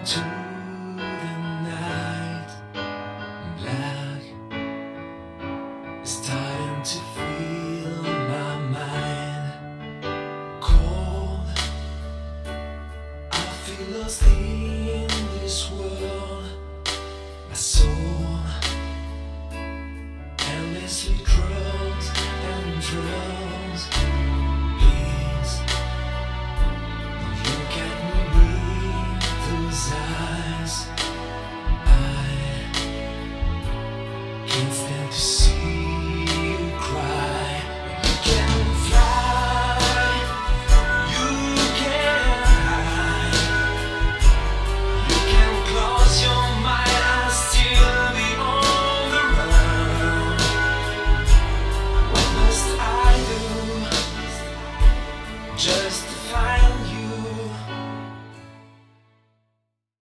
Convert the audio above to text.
into the night. Black to fill my mind. Cold, I feel lost in this world. My soul endlessly draws and draws. Just